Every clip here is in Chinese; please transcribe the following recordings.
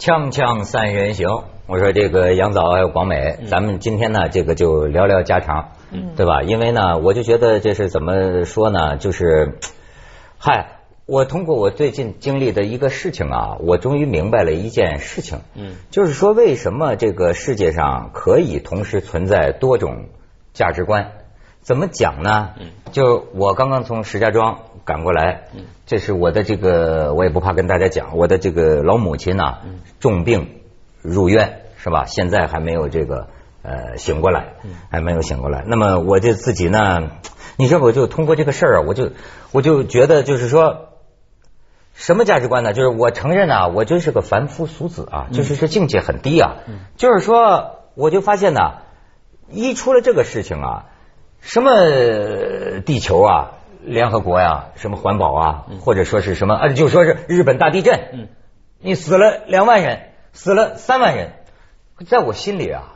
锵锵三人行，我说这个杨早还有广美，咱们今天呢，这个就聊聊家常，嗯对吧？因为呢，我就觉得这是怎么说呢，就是，嗨，我通过我最近经历的一个事情啊，我终于明白了一件事情，嗯就是说为什么这个世界上可以同时存在多种价值观？怎么讲呢？嗯就我刚刚从石家庄赶过来，嗯这是我的这个，我也不怕跟大家讲，我的这个老母亲呐、嗯重病入院是吧？现在还没有这个呃醒过来，嗯还没有醒过来。那么我就自己呢，你说我就通过这个事儿啊，我就我就觉得就是说。什么价值观呢？就是我承认啊，我就是个凡夫俗子啊，就是说境界很低啊。就是说，我就发现呢，一出了这个事情啊，什么呃地球啊、联合国呀、什么环保啊，或者说是什么啊，就说是日本大地震，嗯。你死了两万人，死了三万人，在我心里啊，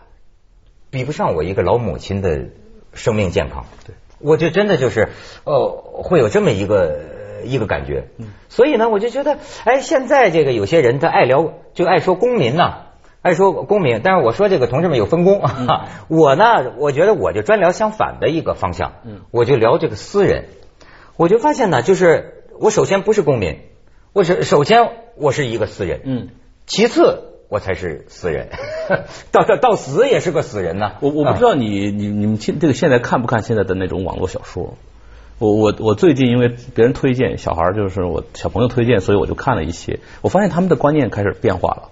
比不上我一个老母亲的生命健康。对，我就真的就是呃，会有这么一个呃一个感觉。嗯。所以呢，我就觉得，哎，现在这个有些人他爱聊，就爱说公民呐、爱说公民，但是我说这个同志们有分工，我呢，我觉得我就专聊相反的一个方向，嗯。我就聊这个私人，我就发现呢，就是我首先不是公民，我是首先我是一个私人，嗯，其次我才是私人，到到到死也是个死人呐、我我不知道你你你们现这个现在看不看现在的那种网络小说？我我我最近因为别人推荐，小孩儿就是我小朋友推荐，所以我就看了一些，我发现他们的观念开始变化了。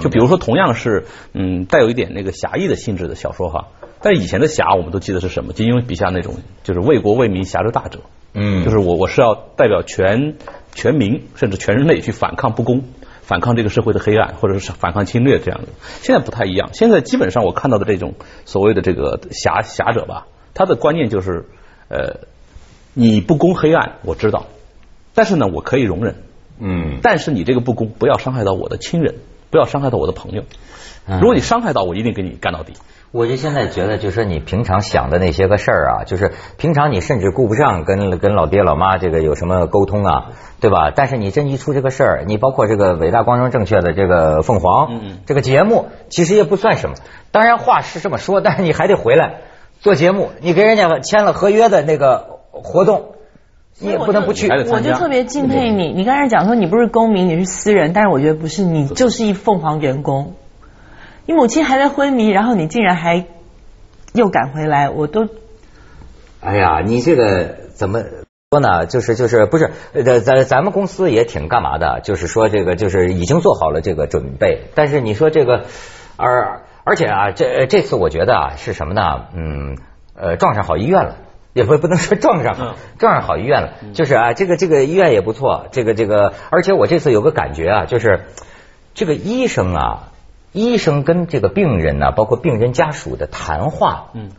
就比如说，同样是嗯带有一点那个侠义的性质的小说哈，但是以前的侠我们都记得是什么？就因为笔下那种就是为国为民侠之大者，嗯就是我我是要代表全全民甚至全人类去反抗不公，反抗这个社会的黑暗，或者是反抗侵略这样的。现在不太一样，现在基本上我看到的这种所谓的这个侠侠者吧，他的观念就是呃，你不公黑暗我知道，但是呢我可以容忍，嗯，但是你这个不公不要伤害到我的亲人，不要伤害到我的朋友。嗯如果你伤害到我，一定给你干到底。我就现在觉得，就说你平常想的那些个事儿啊，就是平常你甚至顾不上跟跟老爹老妈这个有什么沟通啊，对吧？但是你真一出这个事儿，你包括这个伟大、光荣、正确的这个凤凰，这个节目其实也不算什么。当然话是这么说，但是你还得回来做节目，你跟人家签了合约的那个活动，你也不能不去我就特别敬佩你。你刚才讲说你不是公民，你是私人，但是我觉得不是，你就是一凤凰员工。你母亲还在昏迷，然后你竟然还又赶回来，我都哎呀，你这个怎么说呢？就是就是不是呃咱咱们公司也挺干嘛的？就是说这个就是已经做好了这个准备，但是你说这个而而且啊，这这次我觉得啊是什么呢？嗯呃撞上好医院了。也不不能说撞上嗯，撞上好医院了，就是啊，这个这个医院也不错，这个这个，而且我这次有个感觉啊，就是这个医生啊，医生跟这个病人呢、包括病人家属的谈话，嗯，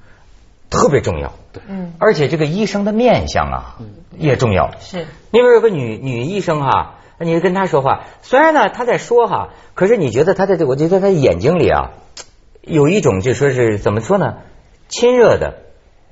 特别重要。对，嗯而且这个医生的面相啊，嗯也重要。是那边有个女女医生哈、你跟她说话，虽然呢她在说哈，可是你觉得她在这，我觉得她眼睛里啊，有一种就说是怎么说呢，亲热的。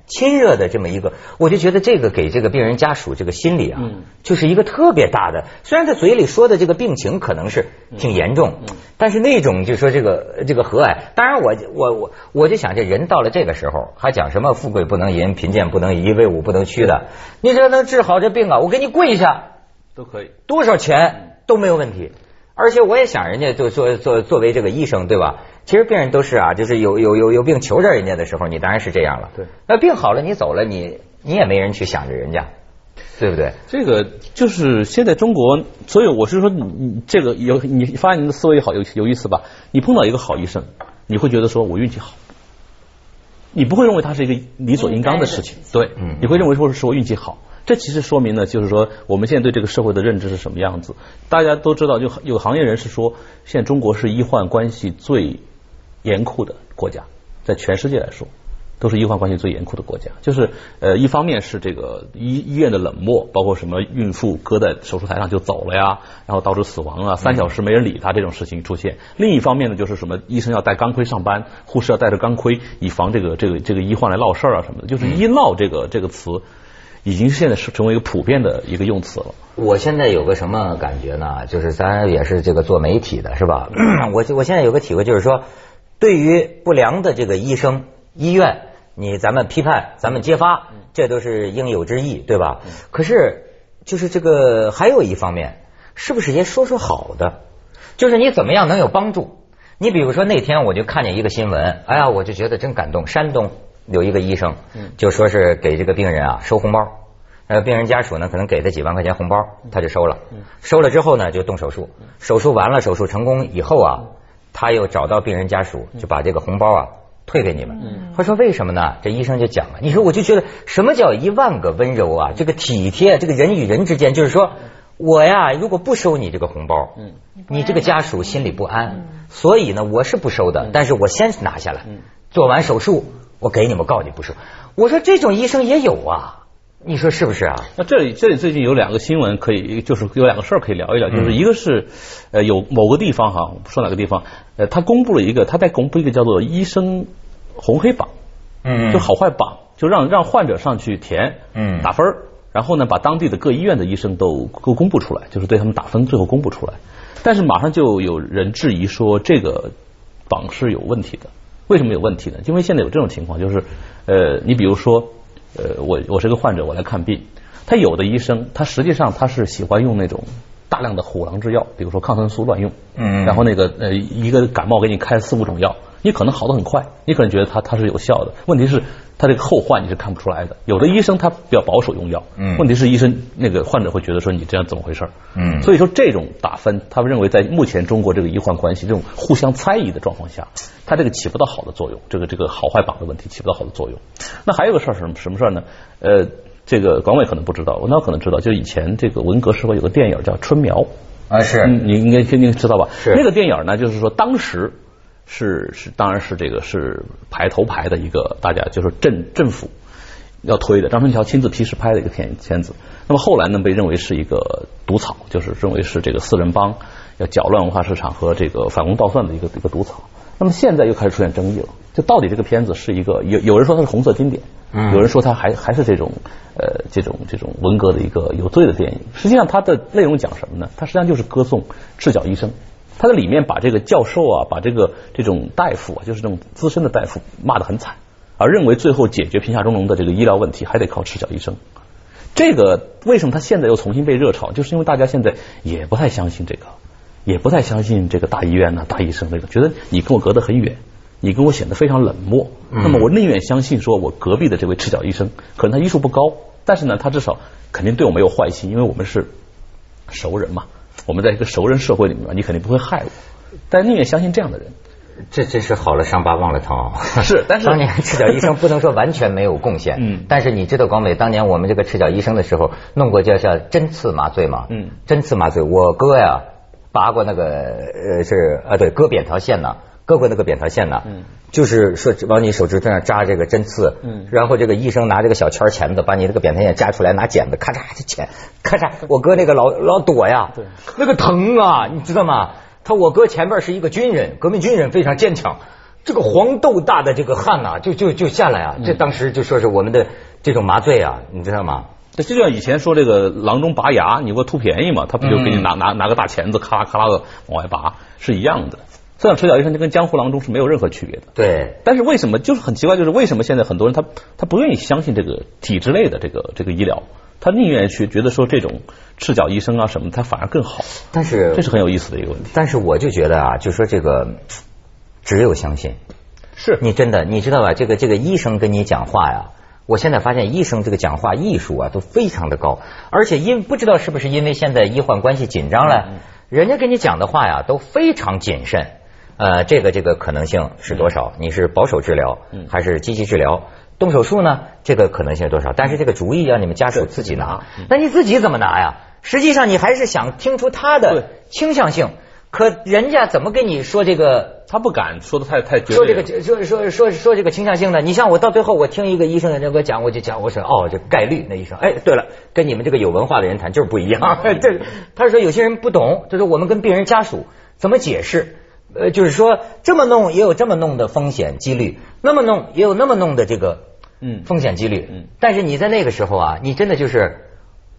亲热的这么一个，我就觉得这个给这个病人家属这个心理啊，嗯就是一个特别大的。虽然他嘴里说的这个病情可能是挺严重，嗯但是那种就说这个这个和蔼，当然我我我我就想这人到了这个时候，还讲什么富贵不能淫，贫贱不能移，威武不能屈的，你这能治好这病啊？我给你跪下，都可以。多少钱都没有问题。而且我也想，人家就作作作为这个医生，对吧？其实病人都是啊，就是有有有有病求着人家的时候，你当然是这样了。对，那病好了，你走了，你你也没人去想着人家，对不对？这个就是现在中国，所以我是说你，你这个有你发现你的思维好有有意思吧？你碰到一个好医生，你会觉得说我运气好，你不会认为他是一个理所应当的事情，对，嗯你会认为说是我运气好。这其实说明呢，就是说我们现在对这个社会的认知是什么样子。大家都知道，就有行业人士说，现在中国是医患关系最严酷的国家，在全世界来说。都是医患关系最严酷的国家。就是呃，一方面是这个医医院的冷漠，包括什么孕妇搁在手术台上就走了呀，然后导致死亡啊，三小时没人理他这种事情出现。另一方面呢，就是什么医生要戴钢盔上班，护士要戴着钢盔，以防这个这个这个医患来闹事儿啊什么的。就是医闹这个这个词。已经现在是成为一个普遍的一个用词了。我现在有个什么感觉呢？就是咱也是这个做媒体的，是吧？我我现在有个体会，就是说，对于不良的这个医生、医院，你咱们批判，咱们揭发，这都是应有之义，对吧？可是，就是这个还有一方面，是不是也说说好的？就是你怎么样能有帮助？你比如说那天我就看见一个新闻，哎呀，我就觉得真感动。山东有一个医生，就说是给这个病人啊收红包。呃，病人家属呢，可能给他几万块钱红包，他就收了。收了之后呢，就动手术。手术完了，手术成功以后啊，他又找到病人家属，就把这个红包啊退给你们。他说为什么呢？这医生就讲了，你说我就觉得什么叫一万个温柔啊？这个体贴，这个人与人之间，就是说我呀，如果不收你这个红包，你这个家属心里不安，所以呢，我是不收的。但是我先拿下来，做完手术，我给你们告你不是。我说这种医生也有啊。你说是不是啊？那这里这里最近有两个新闻可以，就是有两个事儿可以聊一聊，就是一个是呃有某个地方哈，不说哪个地方，呃他公布了一个，他在公布一个叫做医生红黑榜，嗯，就好坏榜，就让让患者上去填，嗯，打分然后呢把当地的各医院的医生都都公布出来，就是对他们打分，最后公布出来。但是马上就有人质疑说这个榜是有问题的，为什么有问题呢？因为现在有这种情况，就是呃你比如说。呃，我我是个患者，我来看病。他有的医生，他实际上他是喜欢用那种大量的虎狼之药，比如说抗生素乱用。嗯。然后那个呃，一个感冒给你开四五种药，你可能好的很快，你可能觉得他他是有效的。问题是，他这个后患你是看不出来的。有的医生他比较保守用药。嗯。问题是医生那个患者会觉得说你这样怎么回事？嗯。所以说这种打分，他们认为在目前中国这个医患关系这种互相猜疑的状况下，他这个起不到好的作用。这个这个好坏榜的问题起不到好的作用。那还有个事儿是什么什么事儿呢？呃，这个广伟可能不知道，文涛可能知道，就以前这个文革时候有个电影叫《春苗》啊，是，你应该肯定知道吧？是那个电影呢，就是说当时是是，当然是这个是排头排的一个，大家就是政政府要推的，张春桥亲自批示拍的一个片片子。那么后来呢，被认为是一个毒草，就是认为是这个四人帮要搅乱文化市场和这个反攻倒算的一个一个毒草。那么现在又开始出现争议了，就到底这个片子是一个有有人说它是红色经典。有人说它还还是这种呃这种这种文革的一个有罪的电影，实际上它的内容讲什么呢？它实际上就是歌颂赤脚医生，它的里面把这个教授啊，把这个这种大夫啊，就是这种资深的大夫骂得很惨，而认为最后解决贫下中农的这个医疗问题还得靠赤脚医生。这个为什么他现在又重新被热炒？就是因为大家现在也不太相信这个，也不太相信这个大医院呐、大医生这个，觉得你跟我隔得很远。你跟我显得非常冷漠，那么我宁愿相信说我隔壁的这位赤脚医生，可能他医术不高，但是呢，他至少肯定对我没有坏心，因为我们是熟人嘛，我们在一个熟人社会里面，你肯定不会害我，但宁愿相信这样的人，这真是好了伤疤忘了疼。是，但是。当年赤脚医生不能说完全没有贡献，嗯，但是你知道广美当年我们这个赤脚医生的时候弄过叫叫针刺麻醉嘛，嗯，针刺麻醉，我哥呀拔过那个呃是啊对割扁桃腺呢。割过那个扁桃腺呢，就是说往你手指头上扎这个针刺，然后这个医生拿这个小圈钳子把你这个扁桃腺夹出来，拿剪子咔嚓就剪，咔嚓。我哥那个老老躲呀，那个疼啊，你知道吗？他我哥前边是一个军人，革命军人非常坚强，这个黄豆大的这个汗呐，就就就下来啊。这当时就说是我们的这种麻醉啊，你知道吗？这就像以前说这个郎中拔牙，你给我图便宜嘛，他不就给你拿拿拿个大钳子咔啦咔啦的往外拔，是一样的。这样赤脚医生就跟江湖郎中是没有任何区别的。对，但是为什么就是很奇怪？就是为什么现在很多人他他不愿意相信这个体制内的这个这个医疗，他宁愿去觉得说这种赤脚医生啊什么，他反而更好。但是这是很有意思的一个问题。但是我就觉得啊，就说这个只有相信，是你真的你知道吧？这个这个医生跟你讲话呀，我现在发现医生这个讲话艺术啊都非常的高，而且因不知道是不是因为现在医患关系紧张了，人家跟你讲的话呀都非常谨慎。呃，这个这个可能性是多少？你是保守治疗还是积极治疗？动手术呢？这个可能性是多少？但是这个主意让你们家属自己拿，那你自己怎么拿呀？实际上你还是想听出他的倾向性，可人家怎么跟你说这个？他不敢说的太太说这个说说说说这个倾向性的。你像我到最后，我听一个医生的人给我讲，我就讲我说哦，这概率那医生，哎，对了，跟你们这个有文化的人谈就是不一样。这他说有些人不懂，就是我们跟病人家属怎么解释。呃，就是说这么弄也有这么弄的风险几率，那么弄也有那么弄的这个嗯风险几率，嗯。但是你在那个时候啊，你真的就是，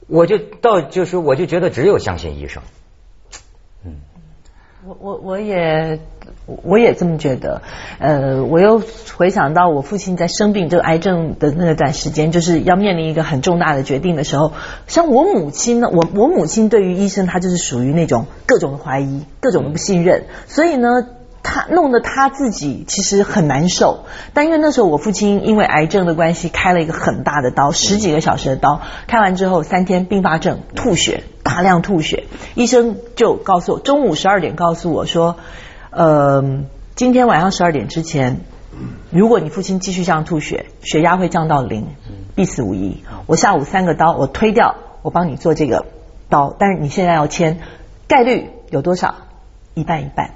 我就到就是我就觉得只有相信医生，我我我也我也这么觉得，呃，我又回想到我父亲在生病这个癌症的那段时间，就是要面临一个很重大的决定的时候，像我母亲呢，我我母亲对于医生，她就是属于那种各种的怀疑，各种的不信任，所以呢。他弄得他自己其实很难受，但因为那时候我父亲因为癌症的关系开了一个很大的刀，十几个小时的刀，开完之后三天并发症，吐血，大量吐血，医生就告诉我，中午十二点告诉我说，呃，今天晚上十二点之前，如果你父亲继续这样吐血，血压会降到零，必死无疑。我下午三个刀我推掉，我帮你做这个刀，但是你现在要签，概率有多少？一半一半。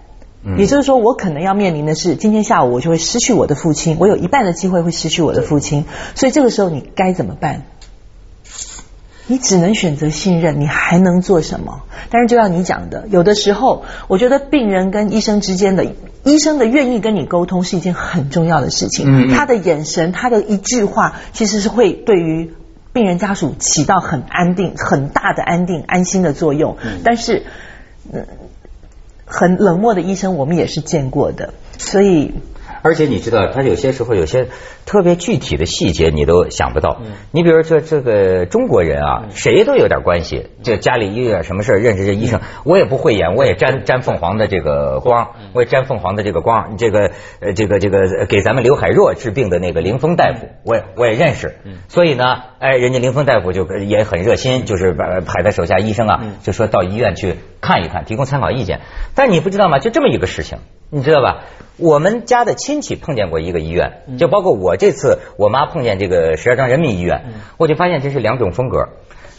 嗯也就是说，我可能要面临的是，今天下午我就会失去我的父亲，我有一半的机会会失去我的父亲，所以这个时候你该怎么办？你只能选择信任，你还能做什么？但是就像你讲的，有的时候，我觉得病人跟医生之间的，医生的愿意跟你沟通是一件很重要的事情。嗯嗯他的眼神，他的一句话，其实是会对于病人家属起到很安定、很大的安定、安心的作用。嗯但是，嗯，很冷漠的医生，我们也是见过的，所以。而且你知道，他有些时候有些特别具体的细节你都想不到。你比如说这个中国人啊，谁都有点关系，这家里有点什么事儿认识这医生，我也不会演，我也沾沾凤凰的这个光，我也沾凤凰的这个光。这个呃，这个这个给咱们刘海若治病的那个林峰大夫，我也我也认识。所以呢，哎，人家林峰大夫就也很热心，就是把派他手下医生啊，就说到医院去看一看，提供参考意见。但你不知道吗？就这么一个事情，你知道吧？我们家的亲戚碰见过一个医院，就包括我这次我妈碰见这个石家庄人民医院，我就发现这是两种风格。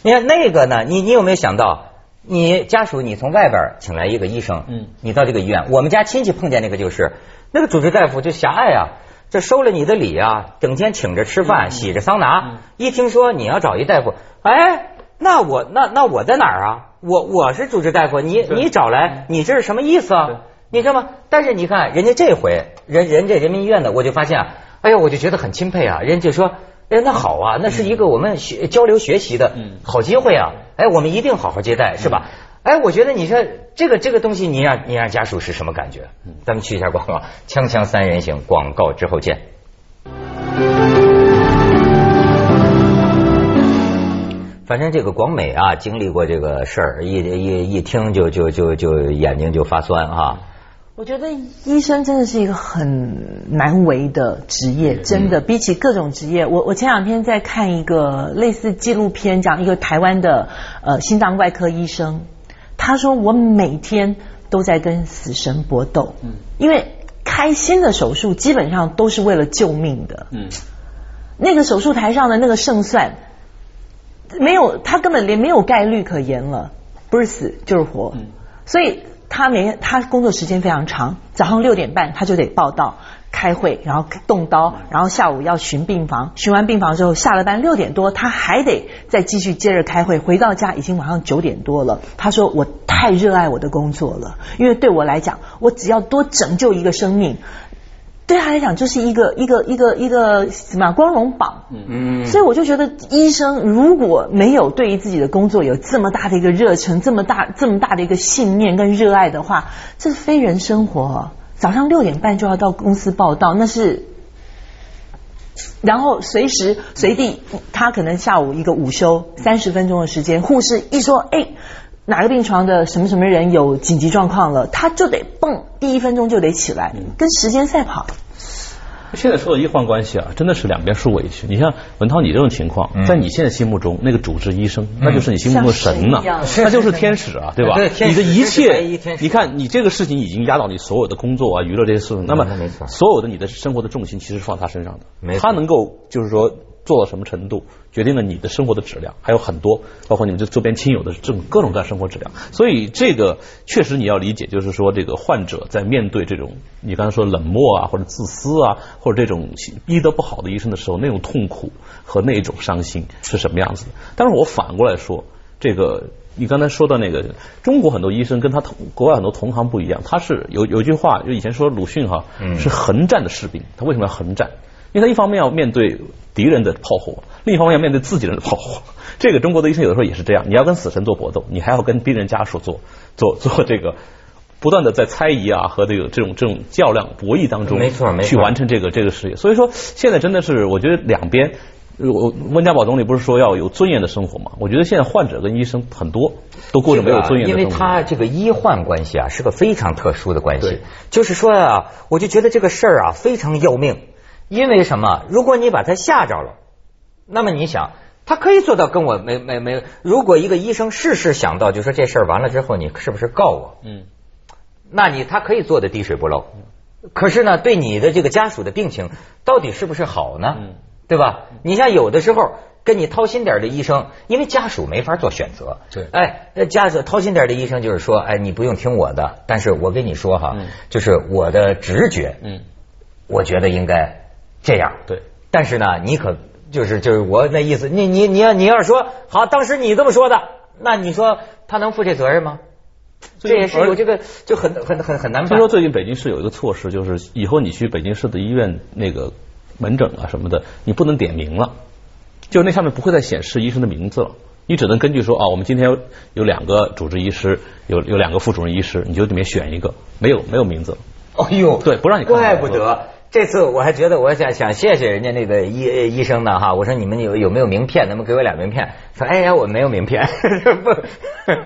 你看那个呢，你你有没有想到，你家属你从外边请来一个医生，嗯你到这个医院，我们家亲戚碰见那个就是那个主治大夫就狭隘啊。这收了你的礼啊，整天请着吃饭，洗着桑拿。一听说你要找一大夫，哎，那我那那我在哪儿啊？我我是主治大夫，你你找来，你这是什么意思啊？你知道吗？但是你看人家这回人人这人民医院的，我就发现啊，哎呀，我就觉得很钦佩啊。人家就说，哎，那好啊，那是一个我们学交流学习的好机会啊。哎，我们一定好好接待，是吧？哎，我觉得你说这个这个东西，你让你让家属是什么感觉？咱们去一下广告，锵锵三人行，广告之后见。反正这个广美啊，经历过这个事儿，一一一听就就就就眼睛就发酸啊。我觉得医生真的是一个很难为的职业，真的比起各种职业，我我前两天在看一个类似纪录片，讲一个台湾的呃心脏外科医生，他说我每天都在跟死神搏斗，嗯，因为开心的手术基本上都是为了救命的，嗯，那个手术台上的那个胜算，没有他根本连没有概率可言了，不是死就是活，嗯。所以他每他工作时间非常长，早上六点半他就得报到开会，然后动刀，然后下午要巡病房，巡完病房之后下了班六点多他还得再继续接着开会，回到家已经晚上九点多了。他说我太热爱我的工作了，因为对我来讲，我只要多拯救一个生命。对他来讲，就是一个一个一个一个什么啊光荣榜，嗯所以我就觉得，医生如果没有对于自己的工作有这么大的一个热忱，这么大这么大的一个信念跟热爱的话，这是非人生活啊。早上六点半就要到公司报道，那是，然后随时随地，他可能下午一个午休三十分钟的时间，护士一说，哎。哪个病床的什么什么人有紧急状况了，他就得蹦，第一分钟就得起来，跟时间赛跑。现在说的医患关系啊，真的是两边受委屈。你像文涛你这种情况，嗯。在你现在心目中，那个主治医生，那就是你心目中的神呐、像神一样。那就是天使啊，对吧？对你的一切你看你这个事情已经压倒你所有的工作啊、娱乐这些事情，那么那所有的你的生活的重心其实是放他身上的，他能够就是说做到什么程度，决定了你的生活的质量，还有很多包括你们这周边亲友的这种各种各样的生活质量。所以这个确实你要理解，就是说这个患者在面对这种你刚才说冷漠啊，或者自私啊，或者这种医德不好的医生的时候，那种痛苦和那种伤心是什么样子的？但是我反过来说，这个你刚才说的那个中国很多医生跟他同国外很多同行不一样，他是有有一句话，就以前说鲁迅哈、嗯是横战的士兵，他为什么要横战？因为他一方面要面对敌人的炮火，另一方面要面对自己人的炮火。这个中国的医生有的时候也是这样，你要跟死神做搏斗，你还要跟病人家属做做做这个。不断的在猜疑啊和这个这种这种较量博弈当中，没错没错去完成这个这个事业。所以说现在真的是，我觉得两边，我温家宝总理不是说要有尊严的生活吗？我觉得现在患者跟医生很多都过着没有尊严的生活。因为他这个医患关系啊是个非常特殊的关系，就是说啊，我就觉得这个事儿啊非常要命。因为什么？如果你把他吓着了，那么你想。他可以做到跟我没没没。如果一个医生事事想到，就说这事儿完了之后，你是不是告我？嗯，那你他可以做的滴水不漏，可是呢，对你的这个家属的病情到底是不是好呢？嗯对吧？你像有的时候跟你掏心点的医生，因为家属没法做选择。对哎，呃家属掏心点的医生就是说，哎，你不用听我的，但是我跟你说哈，嗯就是我的直觉，嗯，我觉得应该这样。对，但是呢，你可就是就是我那意思，你你你要你要是说好，当时你这么说的，那你说他能负这责任吗？这也是有这个就很很很很难办听说。最近北京市有一个措施，就是以后你去北京市的医院那个门诊啊什么的，你不能点名了，就那上面不会再显示医生的名字了。你只能根据说啊，我们今天有有两个主治医师，有有两个副主任医师，你就里面选一个，没有没有名字了。哦呦，对不让你看怪不得。这次我还觉得我想想谢谢人家那个医医生呢哈，我说你们有有没有名片？能不能给我俩名片？说哎呀我没有名片，不，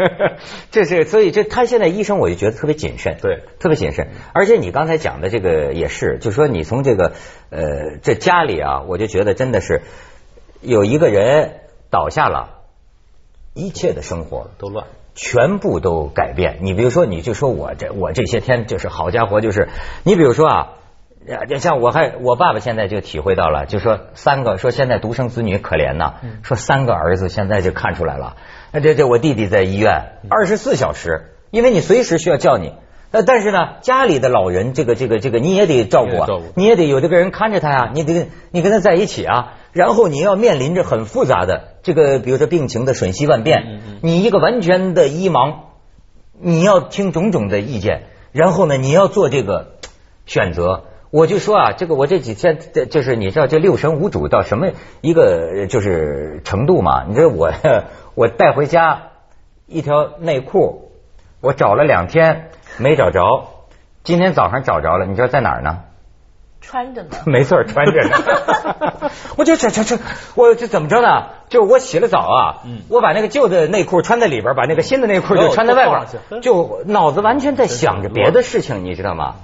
这是所以这他现在医生我就觉得特别谨慎，对，特别谨慎。而且你刚才讲的这个也是，就说你从这个呃这家里啊，我就觉得真的是有一个人倒下了，一切的生活都乱。全部都改变。你比如说，你就说我这我这些天就是好家伙，就是你比如说啊，呃像我还我爸爸现在就体会到了，就说三个说现在独生子女可怜呐，说三个儿子现在就看出来了。那这这我弟弟在医院二十四小时，因为你随时需要叫你。那，但是呢，家里的老人，这个这个这个，你也得照顾啊你也得有这个人看着他呀、你得你跟他在一起啊，然后你要面临着很复杂的这个，比如说病情的瞬息万变，你一个完全的医盲，你要听种种的意见，然后呢，你要做这个选择。我就说啊，这个我这几天这就是你知道这六神无主到什么一个就是程度嘛？你知道我 我带回家一条内裤，我找了两天没找着，今天早上找着了，你知道在哪儿呢？穿着呢。没错，穿着呢。我就这这这，我这怎么着呢？就我洗了澡啊，嗯我把那个旧的内裤穿在里边，把那个新的内裤就穿在外边，就脑子完全在想着别的事情，你知道吗？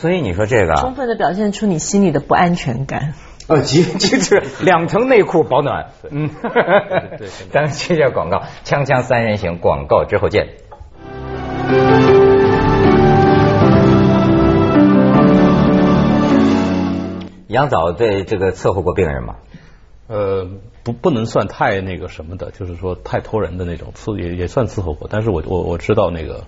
所以你说这个，充分的表现出你心里的不安全感。呃，极就是两层内裤保暖。嗯，对对 咱们接下广告，锵锵三人行，广告之后见。杨早对这个伺候过病人吗？呃，不不能算太那个什么的，就是说太托人的那种伺也也算伺候过，但是我我我知道那个，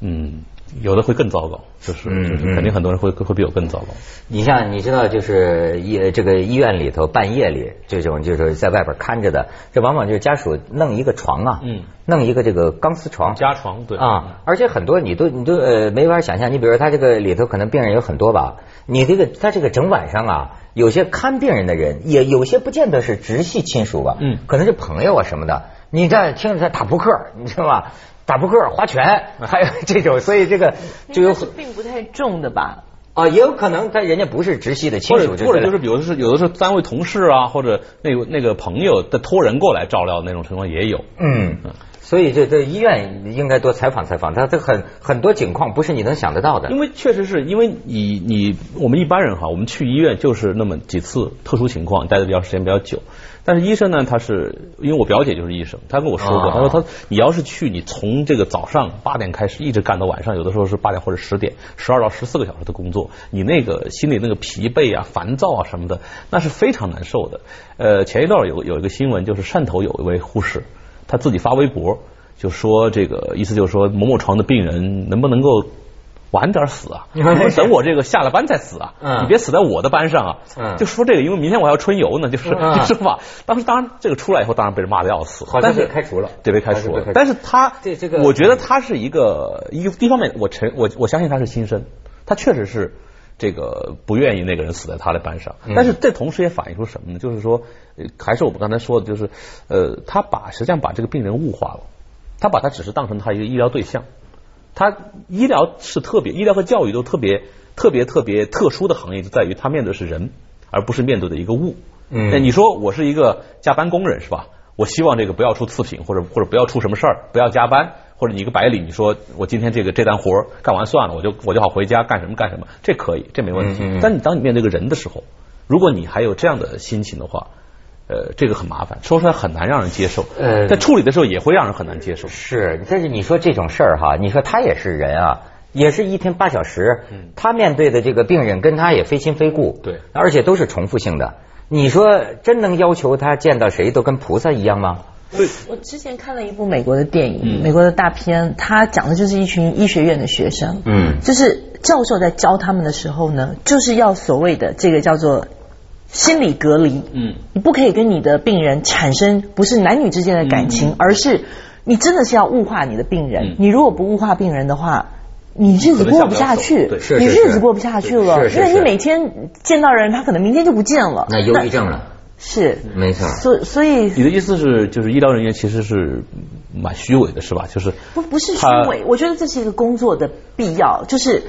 嗯，有的会更糟糕，就是嗯就是嗯。肯定很多人会会比我更糟糕。你像你知道，就是医这个医院里头半夜里这种就是在外边看着的，这往往就是家属弄一个床啊，嗯，弄一个这个钢丝床，加床对。啊，而且很多你都你都呃没法想象，你比如说他这个里头可能病人有很多吧，你这个他这个整晚上啊，有些看病人的人也有些不见得是直系亲属吧，嗯。可能是朋友啊什么的，你这听着他打扑克，你知道吧？打扑克、划拳，还有这种，所以这个就有应该是病不太重的吧？啊，也有可能他人家不是直系的亲属，或者或者就是是有的是有的是单位同事啊，或者那个那个朋友的托人过来照料的那种情况也有。嗯，所以这这医院应该多采访采访，他这很很多情况不是你能想得到的。因为确实是因为你你我们一般人哈，我们去医院就是那么几次特殊情况，待的比较时间比较久。但是医生呢，他是因为我表姐就是医生，她跟我说过，哦她说他你要是去，你从这个早上八点开始一直干到晚上，有的时候是八点或者十点，十二到十四个小时的工作，你那个心里那个疲惫啊、烦躁啊什么的，那是非常难受的。呃，前一段有有一个新闻，就是汕头有一位护士，她自己发微博。就说这个意思就是说某某床的病人能不能够晚点死啊？你等我这个下了班再死啊？嗯你别死在我的班上啊！嗯就说这个，因为明天我还要春游呢，就是嗯就是吧。当时当然这个出来以后，当然被人骂的要死，但是开除了对，被开除了。但是他这这个我觉得他是一个一个一方面，我承我我相信他是新生，他确实是这个不愿意那个人死在他的班上。嗯但是这同时也反映出什么呢？就是说，呃还是我们刚才说的，就是呃，他把实际上把这个病人物化了，他把他只是当成他一个医疗对象。他医疗是特别，医疗和教育都特别特别特别特殊的行业，就在于他面对的是人，而不是面对的一个物。嗯那你说我是一个加班工人是吧？我希望这个不要出次品，或者或者不要出什么事儿，不要加班，或者你一个白领，你说我今天这个这单活儿干完算了，我就我就好回家干什么干什么，这可以，这没问题。嗯嗯嗯但你当你面对一个人的时候，如果你还有这样的心情的话，呃，这个很麻烦，说出来很难让人接受。呃在处理的时候也会让人很难接受。是，但是你说这种事儿哈，你说他也是人啊，也是一天八小时，他面对的这个病人跟他也非亲非故，对而且都是重复性的。你说真能要求他见到谁都跟菩萨一样吗？对我之前看了一部美国的电影，嗯美国的大片，他讲的就是一群医学院的学生，嗯就是教授在教他们的时候呢，就是要所谓的这个叫做心理隔离，嗯，你不可以跟你的病人产生不是男女之间的感情，而是你真的是要物化你的病人。嗯。你如果不物化病人的话，你日子过不下去，对是是你日子过不下去了，因为你每天见到人，他可能明天就不见了。那忧郁症了，是。没错。所所以你的意思是，就是医疗人员其实是蛮虚伪的，是吧？就是不不是虚伪，我觉得这是一个工作的必要，就是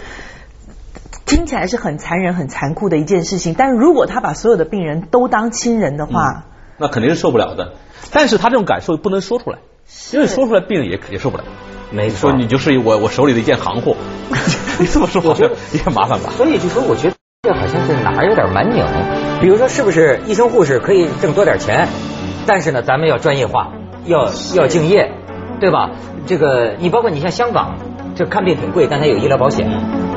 听起来是很残忍、很残酷的一件事情。但是如果他把所有的病人都当亲人的话，那肯定是受不了的。但是他这种感受不能说出来，因为说出来病人也也受不了。没错说你就是我我手里的一件行货，你这么说好像也很麻烦吧？所以就说，我觉得这好像是哪儿有点蛮拧。比如说，是不是医生护士可以挣多点钱，但是呢，咱们要专业化，要要敬业，对吧？这个你包括你像香港，这看病挺贵，但它有医疗保险，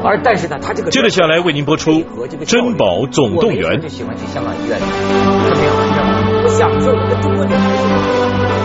而但是呢，他这个接着下来为您播出《珍宝总动员》。就喜欢去香港医院，特别好，享受个中国。